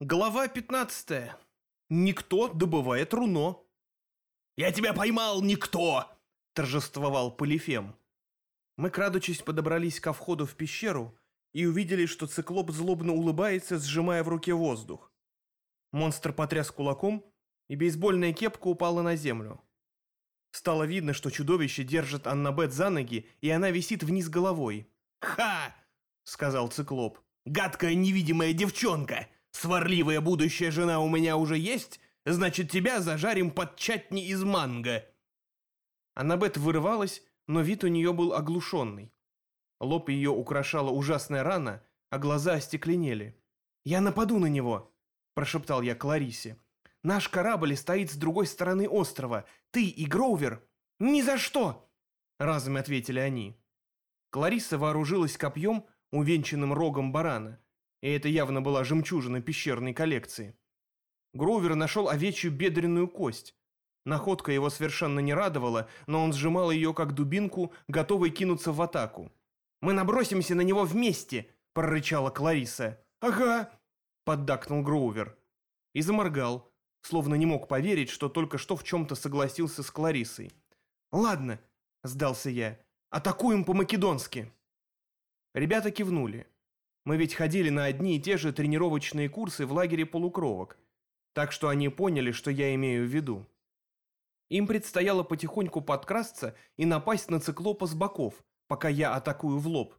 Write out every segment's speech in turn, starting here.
Глава 15. Никто добывает руно. «Я тебя поймал, никто!» – торжествовал Полифем. Мы, крадучись, подобрались ко входу в пещеру и увидели, что циклоп злобно улыбается, сжимая в руке воздух. Монстр потряс кулаком, и бейсбольная кепка упала на землю. Стало видно, что чудовище держит Аннабет за ноги, и она висит вниз головой. «Ха!» — сказал циклоп. «Гадкая невидимая девчонка! Сварливая будущая жена у меня уже есть, значит, тебя зажарим под чатни из манго!» Аннабет вырывалась, но вид у нее был оглушенный. Лоб ее украшала ужасная рана, а глаза остекленели. «Я нападу на него!» – прошептал я Кларисе. «Наш корабль стоит с другой стороны острова. Ты и Гроувер...» «Ни за что!» – разом ответили они. Клариса вооружилась копьем, увенчанным рогом барана, и это явно была жемчужина пещерной коллекции. Гроувер нашел овечью бедренную кость. Находка его совершенно не радовала, но он сжимал ее как дубинку, готовый кинуться в атаку. «Мы набросимся на него вместе!» – прорычала Клариса. «Ага!» – поддакнул Гроувер. И заморгал, словно не мог поверить, что только что в чем-то согласился с Кларисой. «Ладно», – сдался я, – «атакуем по-македонски». Ребята кивнули. Мы ведь ходили на одни и те же тренировочные курсы в лагере полукровок, так что они поняли, что я имею в виду. Им предстояло потихоньку подкрасться и напасть на циклопа с боков, пока я атакую в лоб.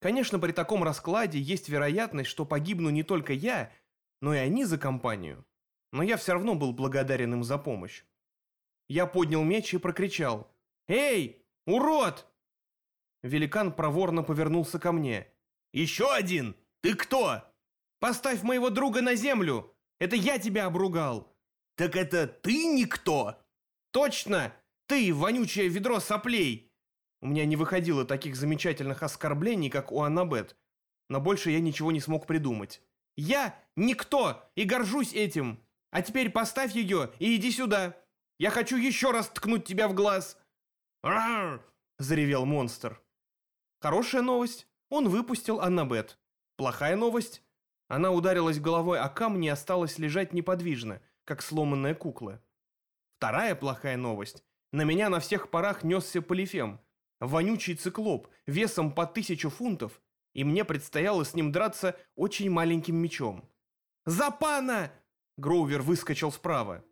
Конечно, при таком раскладе есть вероятность, что погибну не только я, но и они за компанию. Но я все равно был благодарен им за помощь. Я поднял меч и прокричал «Эй, урод!» Великан проворно повернулся ко мне – «Еще один! Ты кто?» «Поставь моего друга на землю! Это я тебя обругал!» «Так это ты никто?» «Точно! Ты, вонючее ведро соплей!» У меня не выходило таких замечательных оскорблений, как у Аннабет, но больше я ничего не смог придумать. «Я никто и горжусь этим! А теперь поставь ее и иди сюда! Я хочу еще раз ткнуть тебя в глаз!» «Рарр!» – заревел монстр. Хорошая новость. Он выпустил Аннабет. Плохая новость. Она ударилась головой о камни и осталась лежать неподвижно, как сломанная кукла. Вторая плохая новость. На меня на всех парах несся полифем. Вонючий циклоп, весом по тысячу фунтов, и мне предстояло с ним драться очень маленьким мечом. «За пана!» Гроувер выскочил справа.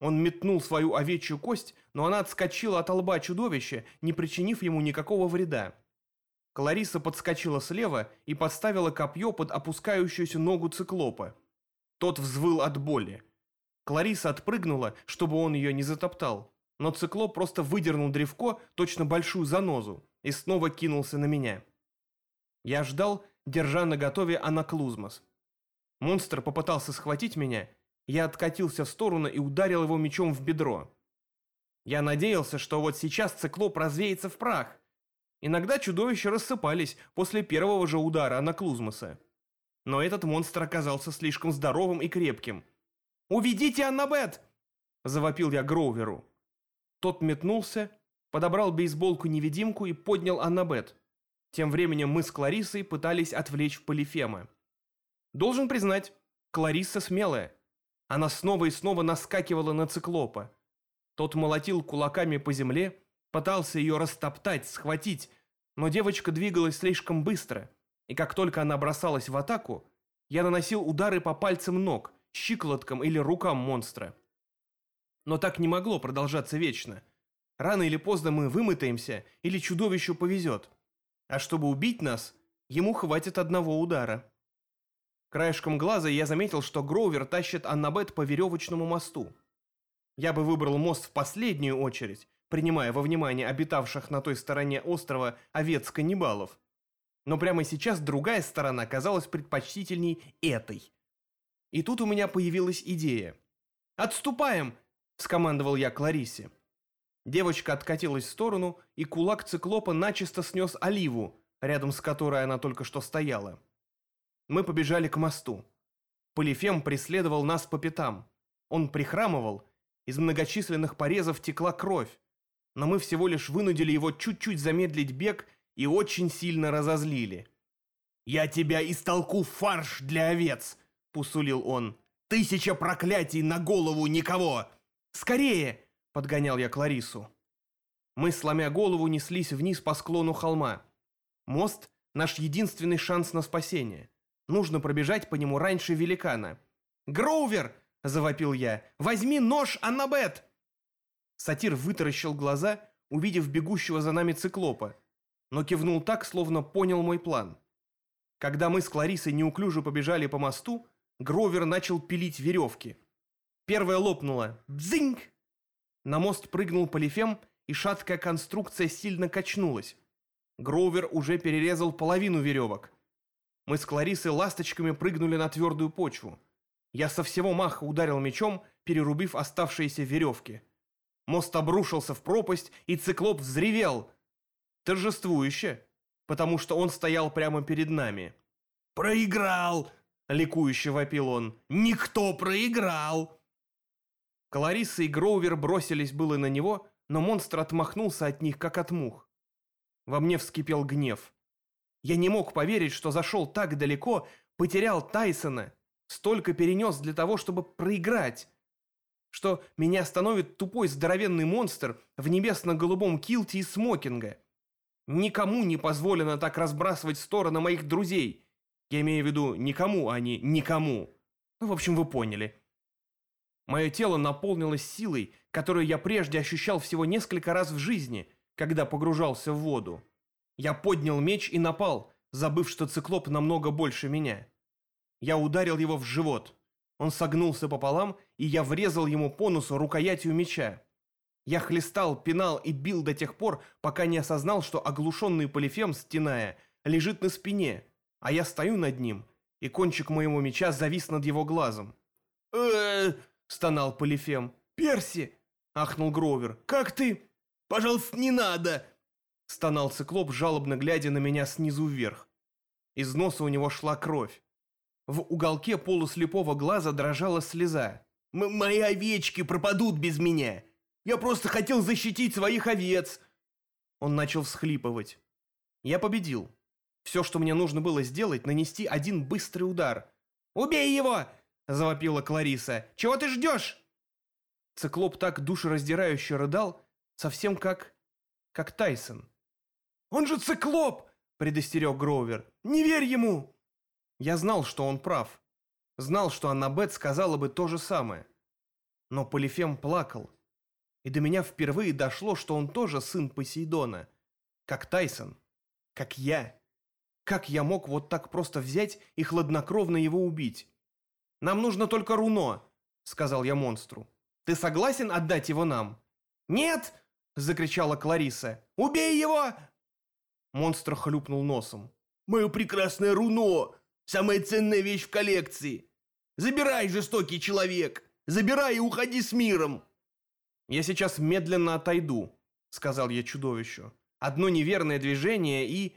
Он метнул свою овечью кость, но она отскочила от лба чудовища, не причинив ему никакого вреда. Клариса подскочила слева и подставила копье под опускающуюся ногу циклопа. Тот взвыл от боли. Клариса отпрыгнула, чтобы он ее не затоптал, но циклоп просто выдернул древко, точно большую занозу, и снова кинулся на меня. Я ждал, держа наготове анаклузмос. Монстр попытался схватить меня, я откатился в сторону и ударил его мечом в бедро. Я надеялся, что вот сейчас циклоп развеется в прах, Иногда чудовища рассыпались после первого же удара на Клузмоса. Но этот монстр оказался слишком здоровым и крепким. «Уведите Аннабет!» – завопил я Гроуверу. Тот метнулся, подобрал бейсболку-невидимку и поднял Аннабет. Тем временем мы с Кларисой пытались отвлечь Полифема. Должен признать, Клариса смелая. Она снова и снова наскакивала на циклопа. Тот молотил кулаками по земле, Пытался ее растоптать, схватить, но девочка двигалась слишком быстро, и как только она бросалась в атаку, я наносил удары по пальцам ног, щиколоткам или рукам монстра. Но так не могло продолжаться вечно. Рано или поздно мы вымотаемся, или чудовищу повезет. А чтобы убить нас, ему хватит одного удара. Краешком глаза я заметил, что Гроувер тащит Аннабет по веревочному мосту. Я бы выбрал мост в последнюю очередь, принимая во внимание обитавших на той стороне острова овец-каннибалов. Но прямо сейчас другая сторона казалась предпочтительней этой. И тут у меня появилась идея. «Отступаем!» – скомандовал я Кларисе. Девочка откатилась в сторону, и кулак циклопа начисто снес оливу, рядом с которой она только что стояла. Мы побежали к мосту. Полифем преследовал нас по пятам. Он прихрамывал, из многочисленных порезов текла кровь, но мы всего лишь вынудили его чуть-чуть замедлить бег и очень сильно разозлили. «Я тебя истолку фарш для овец!» — посулил он. «Тысяча проклятий на голову никого!» «Скорее!» — подгонял я Кларису. Мы, сломя голову, неслись вниз по склону холма. Мост — наш единственный шанс на спасение. Нужно пробежать по нему раньше великана. «Гроувер!» — завопил я. «Возьми нож, Аннабет!» Сатир вытаращил глаза, увидев бегущего за нами циклопа, но кивнул так, словно понял мой план. Когда мы с Кларисой неуклюже побежали по мосту, Гровер начал пилить веревки. Первая лопнула. Дзинг! На мост прыгнул Полифем, и шаткая конструкция сильно качнулась. Гровер уже перерезал половину веревок. Мы с Кларисой ласточками прыгнули на твердую почву. Я со всего маха ударил мечом, перерубив оставшиеся веревки. Мост обрушился в пропасть, и циклоп взревел. Торжествующе, потому что он стоял прямо перед нами. «Проиграл!» — ликующе вопил он. «Никто проиграл!» Клариса и Гроувер бросились было на него, но монстр отмахнулся от них, как от мух. Во мне вскипел гнев. Я не мог поверить, что зашел так далеко, потерял Тайсона, столько перенес для того, чтобы проиграть. Что меня остановит тупой здоровенный монстр в небесно-голубом килте и смокинга. Никому не позволено так разбрасывать стороны моих друзей. Я имею в виду никому, а не никому. Ну, в общем, вы поняли. Мое тело наполнилось силой, которую я прежде ощущал всего несколько раз в жизни, когда погружался в воду. Я поднял меч и напал, забыв, что циклоп намного больше меня. Я ударил его в живот. Он согнулся пополам, и я врезал ему по носу рукоятью меча. Я хлестал, пинал и бил до тех пор, пока не осознал, что оглушенный полифем, стеная, лежит на спине, а я стою над ним, и кончик моего меча завис над его глазом. э стонал полифем. «Перси!» — ахнул Гровер. «Как ты?» «Пожалуйста, не надо!» — стонал циклоп, жалобно глядя на меня снизу вверх. Из носа у него шла кровь. В уголке полуслепого глаза дрожала слеза. М «Мои овечки пропадут без меня! Я просто хотел защитить своих овец!» Он начал всхлипывать. Я победил. Все, что мне нужно было сделать, нанести один быстрый удар. «Убей его!» – завопила Клариса. «Чего ты ждешь?» Циклоп так душераздирающе рыдал, совсем как... как Тайсон. «Он же циклоп!» – предостерег Гроувер. «Не верь ему!» Я знал, что он прав. Знал, что Аннабет сказала бы то же самое. Но Полифем плакал. И до меня впервые дошло, что он тоже сын Посейдона. Как Тайсон. Как я. Как я мог вот так просто взять и хладнокровно его убить? «Нам нужно только руно», — сказал я монстру. «Ты согласен отдать его нам?» «Нет!» — закричала Клариса. «Убей его!» Монстр хлюпнул носом. «Мое прекрасное руно! Самая ценная вещь в коллекции! Забирай, жестокий человек! Забирай и уходи с миром!» «Я сейчас медленно отойду», — сказал я чудовищу. «Одно неверное движение и...»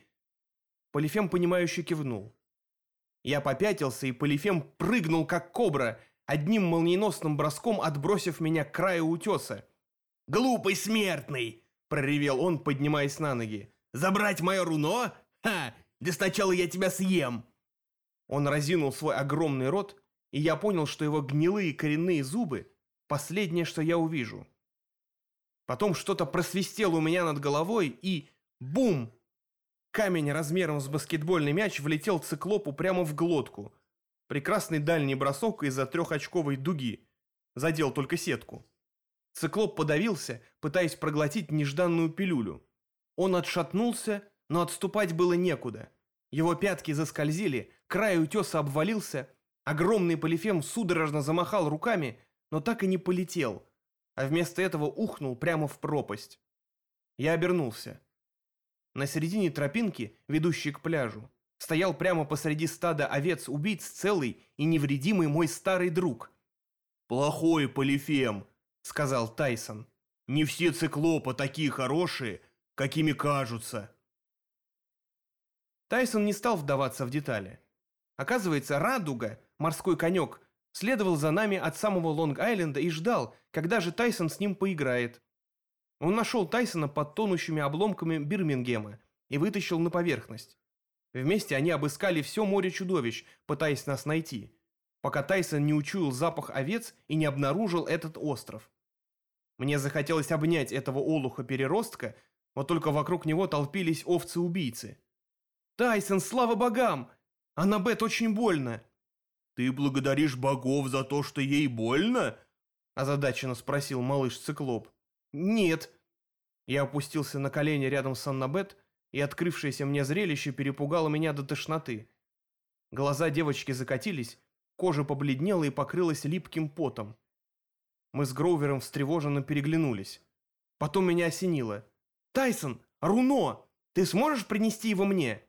Полифем, понимающе кивнул. Я попятился, и Полифем прыгнул, как кобра, одним молниеносным броском отбросив меня к краю утеса. «Глупый смертный!» — проревел он, поднимаясь на ноги. «Забрать мое руно? Ха! Да сначала я тебя съем!» Он разинул свой огромный рот, и я понял, что его гнилые коренные зубы — последнее, что я увижу. Потом что-то просвистело у меня над головой, и — бум! Камень размером с баскетбольный мяч влетел циклопу прямо в глотку. Прекрасный дальний бросок из-за трехочковой дуги. Задел только сетку. Циклоп подавился, пытаясь проглотить нежданную пилюлю. Он отшатнулся, но отступать было некуда. Его пятки заскользили, край утеса обвалился, огромный полифем судорожно замахал руками, но так и не полетел, а вместо этого ухнул прямо в пропасть. Я обернулся. На середине тропинки, ведущей к пляжу, стоял прямо посреди стада овец-убийц целый и невредимый мой старый друг. «Плохой Полифем», — сказал Тайсон. «Не все циклопы такие хорошие, какими кажутся». Тайсон не стал вдаваться в детали. Оказывается, Радуга, морской конек, следовал за нами от самого Лонг-Айленда и ждал, когда же Тайсон с ним поиграет. Он нашел Тайсона под тонущими обломками Бирмингема и вытащил на поверхность. Вместе они обыскали все море чудовищ, пытаясь нас найти. пока Тайсон не учуял запах овец и не обнаружил этот остров. Мне захотелось обнять этого олуха-переростка, вот только вокруг него толпились овцы-убийцы. «Тайсон, слава богам! Аннабет очень больно!» «Ты благодаришь богов за то, что ей больно?» озадаченно спросил малыш-циклоп. «Нет». Я опустился на колени рядом с Аннабет, и открывшееся мне зрелище перепугало меня до тошноты. Глаза девочки закатились, кожа побледнела и покрылась липким потом. Мы с Гроувером встревоженно переглянулись. Потом меня осенило. «Тайсон! Руно! Ты сможешь принести его мне?»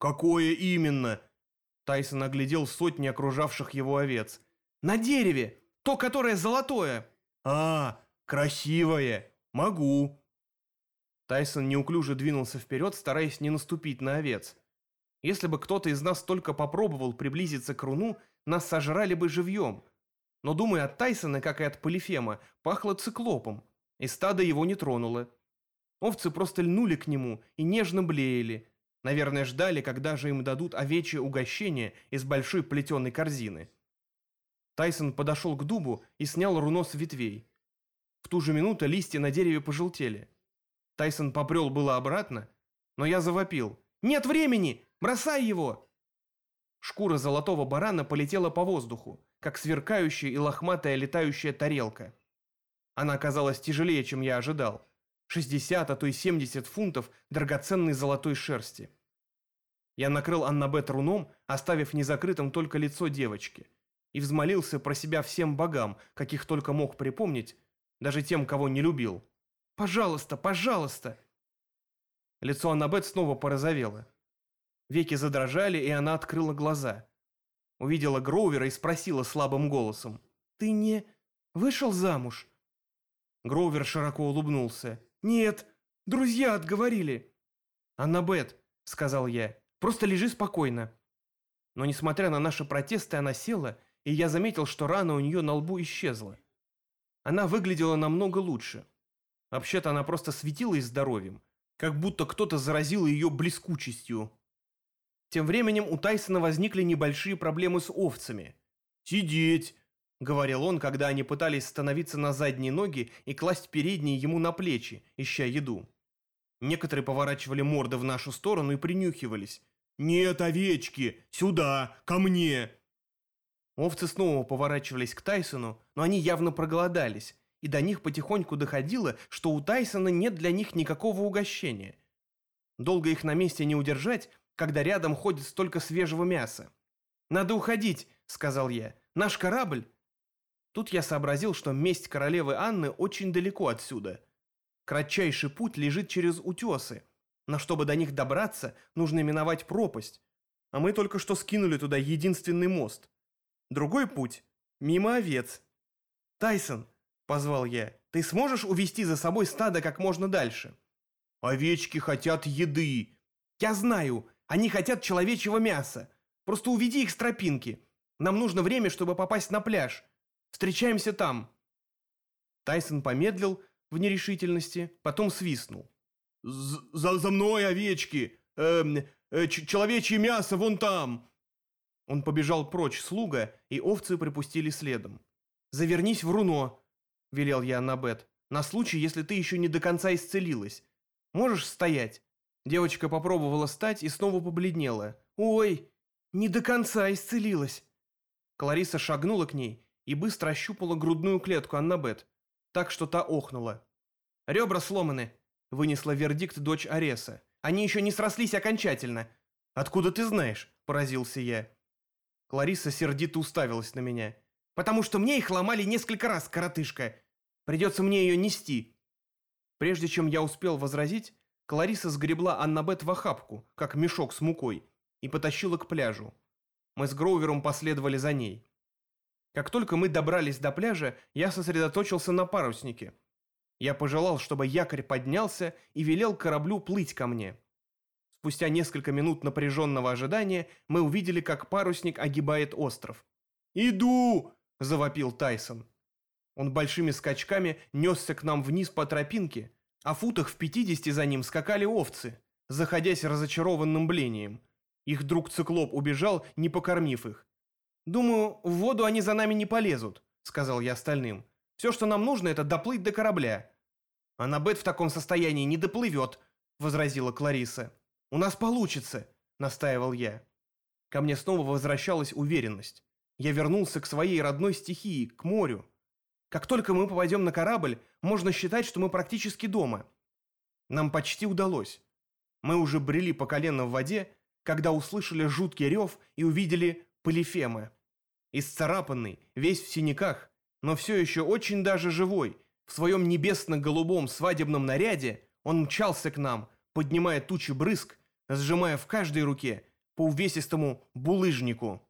«Какое именно?» Тайсон оглядел сотни окружавших его овец. «На дереве! То, которое золотое!» «А, красивое! Могу!» Тайсон неуклюже двинулся вперед, стараясь не наступить на овец. Если бы кто-то из нас только попробовал приблизиться к руну, нас сожрали бы живьем. Но, думаю, от Тайсона, как и от Полифема, пахло циклопом, и стадо его не тронуло. Овцы просто льнули к нему и нежно блеяли. Наверное, ждали, когда же им дадут овечье угощение из большой плетеной корзины. Тайсон подошел к дубу и снял руно с ветвей. В ту же минуту листья на дереве пожелтели. Тайсон попрел было обратно, но я завопил. «Нет времени! Бросай его!» Шкура золотого барана полетела по воздуху, как сверкающая и лохматая летающая тарелка. Она оказалась тяжелее, чем я ожидал. 60, а то и 70 фунтов драгоценной золотой шерсти. Я накрыл Аннабет руном, оставив незакрытым только лицо девочки, и взмолился про себя всем богам, каких только мог припомнить, даже тем, кого не любил. «Пожалуйста, пожалуйста!» Лицо Аннабет снова порозовело. Веки задрожали, и она открыла глаза. Увидела Гроувера и спросила слабым голосом. «Ты не вышел замуж?» Гроувер широко улыбнулся. «Нет, друзья отговорили». «Аннабет», — сказал я, — «просто лежи спокойно». Но, несмотря на наши протесты, она села, и я заметил, что рана у нее на лбу исчезла. Она выглядела намного лучше. Вообще-то она просто светилась здоровьем, как будто кто-то заразил ее блескучестью. Тем временем у Тайсона возникли небольшие проблемы с овцами. «Сидеть!» — говорил он, когда они пытались становиться на задние ноги и класть передние ему на плечи, ища еду. Некоторые поворачивали морды в нашу сторону и принюхивались. «Нет, овечки! Сюда! Ко мне!» Овцы снова поворачивались к Тайсону, но они явно проголодались, и до них потихоньку доходило, что у Тайсона нет для них никакого угощения. Долго их на месте не удержать, когда рядом ходит столько свежего мяса. «Надо уходить», — сказал я. «Наш корабль...» Тут я сообразил, что месть королевы Анны очень далеко отсюда. Кратчайший путь лежит через утесы, но чтобы до них добраться, нужно миновать пропасть. А мы только что скинули туда единственный мост. Другой путь — мимо овец. «Тайсон», — позвал я, — «ты сможешь увести за собой стадо как можно дальше?» «Овечки хотят еды». «Я знаю, они хотят человечьего мяса. Просто уведи их с тропинки. Нам нужно время, чтобы попасть на пляж. Встречаемся там». Тайсон помедлил в нерешительности, потом свистнул. «За, за мной, овечки! Эм, э, человечье мясо вон там!» Он побежал прочь слуга, и овцы припустили следом. «Завернись в руно», — велел я Аннабет, «на случай, если ты еще не до конца исцелилась. Можешь стоять?» Девочка попробовала встать и снова побледнела. «Ой, не до конца исцелилась!» Клариса шагнула к ней и быстро ощупала грудную клетку Аннабет, так что та охнула. «Ребра сломаны», — вынесла вердикт дочь Ареса. «Они еще не срослись окончательно». «Откуда ты знаешь?» — поразился я. Клариса сердито уставилась на меня. «Потому что мне их ломали несколько раз, коротышка. Придется мне ее нести». Прежде чем я успел возразить, Клариса сгребла Аннабет в охапку, как мешок с мукой, и потащила к пляжу. Мы с Гроувером последовали за ней. Как только мы добрались до пляжа, я сосредоточился на паруснике. Я пожелал, чтобы якорь поднялся и велел кораблю плыть ко мне. Спустя несколько минут напряженного ожидания мы увидели, как парусник огибает остров. «Иду!» – завопил Тайсон. Он большими скачками несся к нам вниз по тропинке, а футах в пятидесяти за ним скакали овцы, заходясь разочарованным блением. Их друг Циклоп убежал, не покормив их. «Думаю, в воду они за нами не полезут», — сказал я остальным. «Все, что нам нужно, это доплыть до корабля». «Аннабет в таком состоянии не доплывет», — возразила Клариса. «У нас получится», — настаивал я. Ко мне снова возвращалась уверенность. Я вернулся к своей родной стихии, к морю. Как только мы попадем на корабль, можно считать, что мы практически дома. Нам почти удалось. Мы уже брели по колено в воде, когда услышали жуткий рев и увидели Полифема. Исцарапанный, весь в синяках, но все еще очень даже живой, в своем небесно-голубом свадебном наряде, он мчался к нам, поднимая тучи брызг, сжимая в каждой руке по увесистому булыжнику.